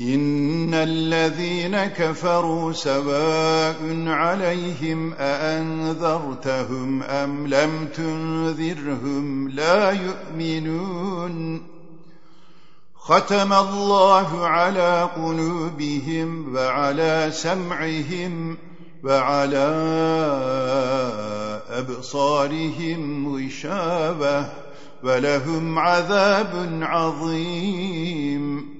إن الذين كفروا سواء عليهم أأنذرتهم أم لم تنذرهم لا يؤمنون ختم الله على قلوبهم وعلى سمعهم وعلى أبصارهم غشابة ولهم عذاب عظيم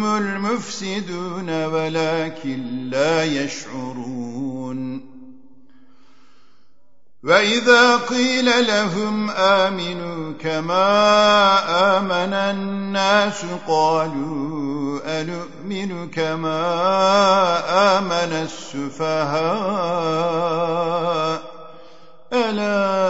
هم المفسدون ولكن لا يشعرون. وإذا قيل لهم آمنوا كما آمن الناس قالوا أنؤمن كما آمن السفهاء. ألا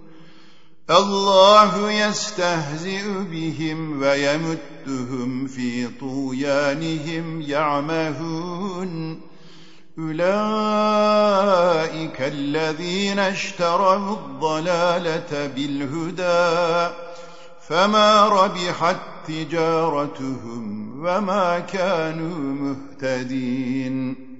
الله يستهزئ بهم ويمتهم في طويانهم يعمهون. أولئك الذين اشتروا الضلالة بالهدى فما ربحت تجارتهم وما كانوا مهتدين.